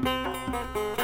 Música